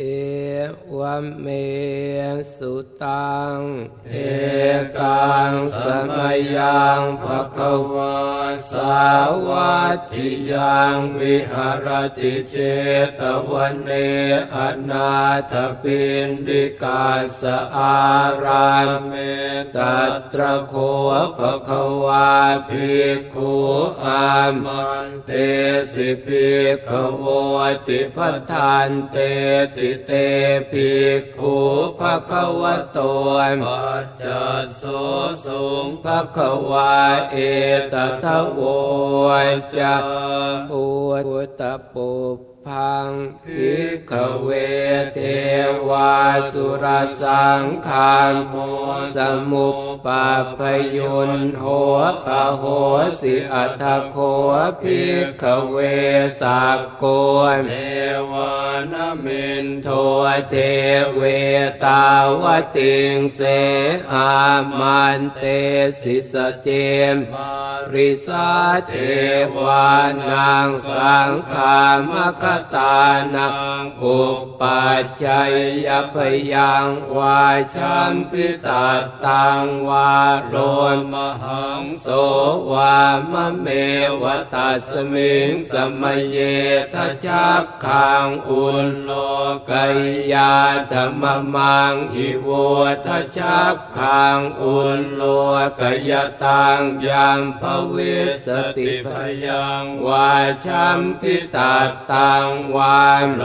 เอวเมสุตัง เอกังสมยังภะคะวาสาวัตถิยังวิหารติเจตวันเนอนาถปินดิกาสอารามเมตัตระโคภะคะวาภิกขุอามันเตสิภิกขโวติพัฏฐานเตติเตภิกขุภะคะวะโตปัจจัสโสสุงภะคะวะเอตทะโวจะปุตตะปุ พังพิกเวเทวาสุรสังขารโมสมุปปาพพยุฬโห อโหสิอถโข ภิกขเวสักโกเทวานมินโทเทเวตาวติงเสอามันเตสิสเจ มาริสาเทวานังสังคามคตานังอุปปัชเชยยพยังวาชัมพิตาตังวาโรมหังโสวามะเมวตัสมิงสมเยทชักขังอุลโลกยาธรรมมังอิโวทชักขังอุลโลกยตังยามภวิสติพยังวาชัมพิตาตังวานโล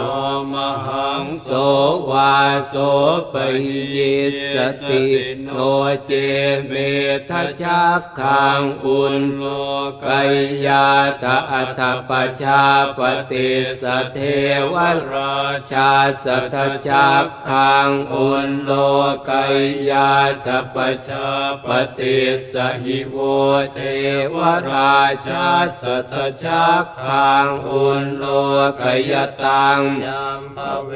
มหังโสวาโสปยิสติโนเจเมทชักขังอุลโลกยาตอัตปชาปฏิสเทวราชาสัทชักขังอุลโลกยาตปชาปฏิสหิโวเทวราชัสสะ ธชัคคังอุลโลกยตังยัมภวิส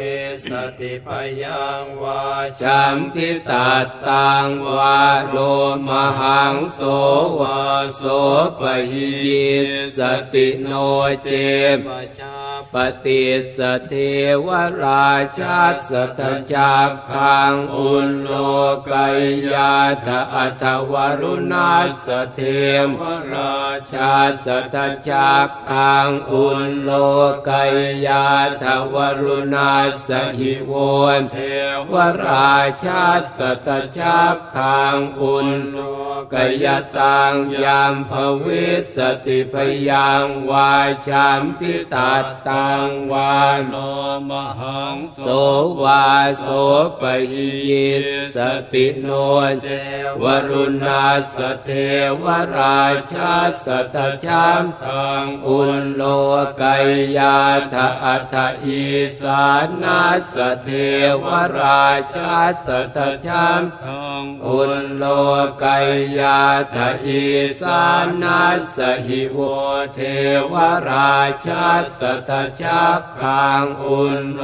สติ ภยังวา ฉัมภิตัตตังวาโลมหังโสวาโสปหิยยิสสติโนเจ เม ปชาปติสสะ เทวราชัสสะ ธชัคคังอุลโลเกยยาถ อถ วรุณัสสะ เทวราชัสสะ ธชัคคังอุลโลเกยยาถ วรุณัสสะ หิโว เทวราชัสสะ ธชัคคังอุลโล กยตังยัมภวิสสติ ภยังวา ฉัมภิตัตตังวาโลมหังโสวาโสปหิยิสติโนเจวรุณาสเทวราชาสัตชามทังอุลโลกยาทอัตอีสานาสเทวราชาสัตชามทังอุลโลกยยาทอีสานาสหิโวเทวราชาสัตชักขังอุลโล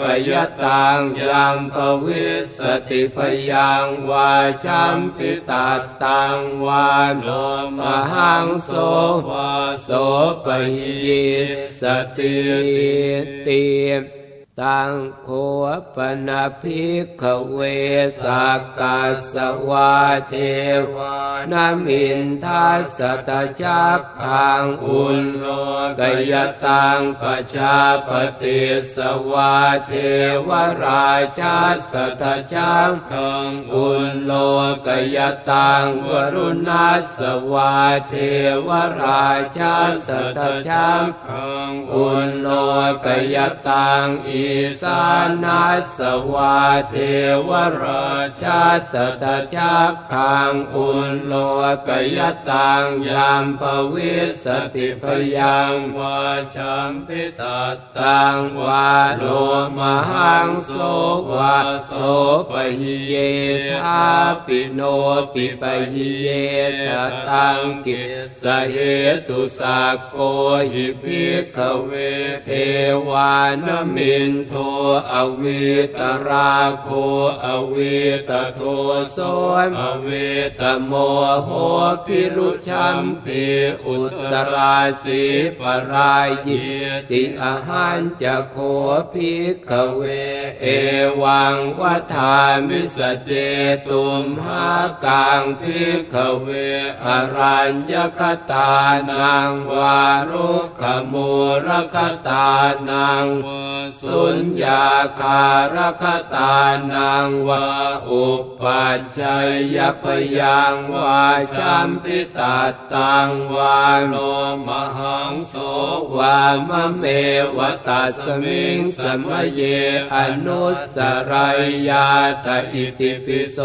กยตังยังภวิสติพยังวาชัมพิตาตังวาโนมหังโสวาโสปหิยิสติติ ตังโคปนาภิกขเวสักกาสวาเทวานามินทัสตจักขังอุลโลกยตังปชาปฏิสวาเทวราชาสตจักขังอุลโลกยตังวรุณาสวาเทวราชาสตจักขังอุลโลกยตังอิสานัสสะ วาเทวราชัสสะ ธชัคคังอุลโลกยตังยัมภวิสสติ ภยังวา ฉัมภิตัตตังวาโลมหังโสวาโสปหิยเยถาปิโนปิปหิยเยถะ ตังกิสสะ เหตุสักโกหิภิกขเวเทวานมินนโทอวิตราโคอวิตโทโสอวิตโมโหพิรุชัมพีอุตราสีปรายติอาหารจะโคภิกขเว เอวังวัฏามิสเจตุมหากังภิกขเวอรัญญคตานังวารุขมูรคตานังสุญญาคารคตานังวาอุปัจจยพยังวาชัมพิตาตังวาโลมหังโสวามะเมวตัสมิงสมเยอนุสรายยาตอิติปิโส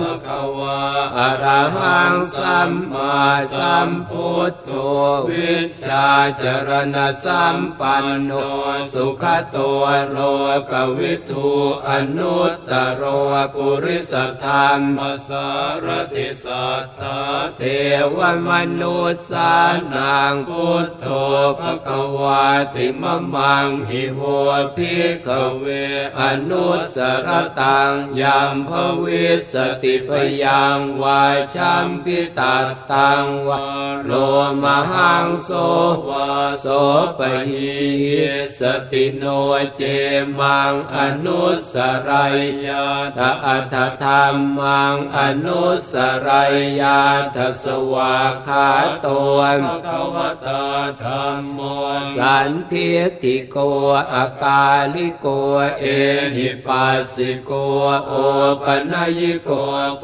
ภะควาอะระหังสัมมาสัมพุทโธวิชาจรณสัมปันโนสุขตัวโลกวิทูอนุตตโรปุริสธรรมสารติสัตตาเทวมนุสานังพุทโธภควาติมมังหิโวภิกขเวอนุสสรตังยัมภวิสสติ ภยังวา ฉัมภิตัตตังวาโลมหังโสวาโสปหิยยิสสติโนเจมังอนุสสเรยยาถ อถ ธัมมังอนุสสเรยยาถ สวากขาโต ภควตาธัมโมสันทิฏฐิโก อกาลิโกเอหิปัสสิโกโอปนยิโก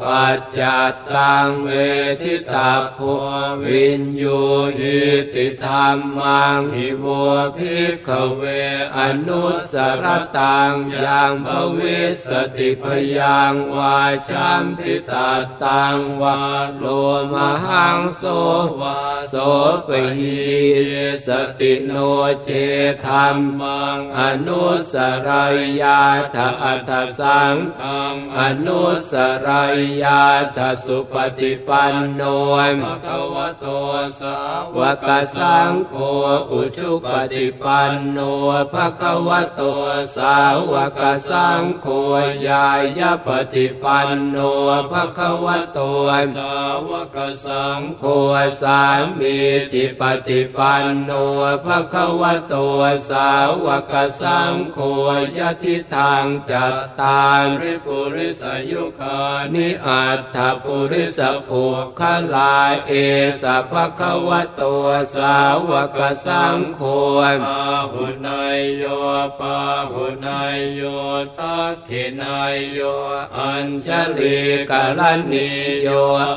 ปัจจัตตังเวทิตัพโพ วิญญูหีติธัมมังหิโวภิกขเวอนุสรตังยัมภวิสสติ ภยังวาชัมพิตาตังวาโลมหังโสวาโสปหิสติโนเจธรรมังอนุสรายาทอัตสังฆังอนุสรายาทสุปฏิปันโนภะคะวะโตสาวกสังโฆอุชุปฏิปันโนภะคะวะโตสาวกสังโฆยายปฏิปันโนภะคะวะโตสาวกสังโฆสามีจิปฏิปันโนภะคะวะโตสาวกสังโฆยะทิทางจัตตาริปุริสยุคานิอัตถปุริสปุคลาเอสะภะคะวะโตสาวกสังโฆปาหุนา ยโยปาหุนายโยทักขินายโยอัญชลีกาลนิโย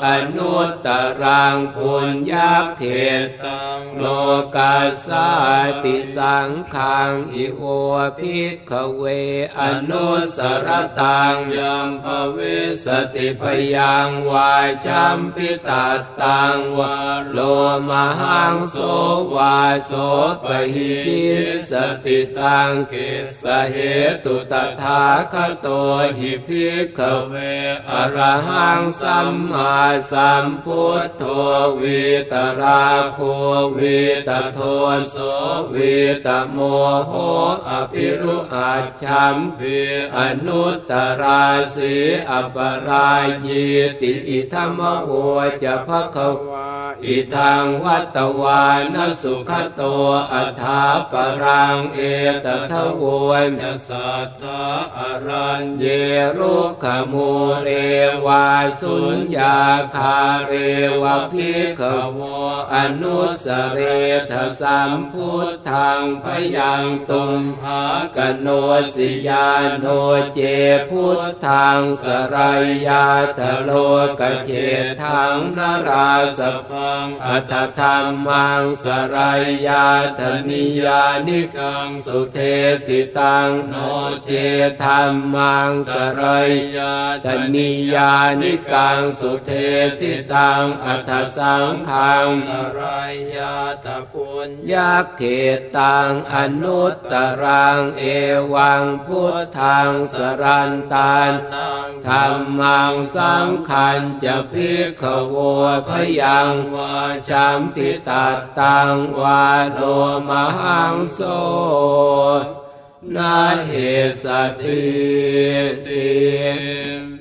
อนุตตรังปุญญาเขตังโลกาสาติสังขังอิโอภิกขเว อนุสรตังยังภเวสติพยังวาชัมพิตาตังวาโลมหังโสวาโสปหิสติติตังเกสเหตุตถาคโตหิภิกขเวอรหังสัมมาสัมพุทโธวิตราโควิตโทโสวิตโมโหอภิรุอาชัมพิอนุตตราสีอปรายิติอิธรรมโวจะภควาอิทังวัตวานสุขโตอัฏฐาปรังเอตทะวนจะสัตตาอรัญเยรุขมูเรวาสุญญาคาเรวะพิขโวอนุสเรทสัมพุทธังพยังตุมหากโนสิยาโนเจพุทธังสรายาทโลกเจทังนราสพังอัตธรรมังสรายาธนิยานิกังสุเทสิตังโนเจธรรมังสรายาธนิยานิกังสุเทสิตังอัตสังขังสรายาตปุญญาเขตังอนุตตรังเอวังพุทธังสรันตานธรรมังสังขันจะพิขโวพยังวาชัมพิตาตังวาโลมหังโสนาเหสติติ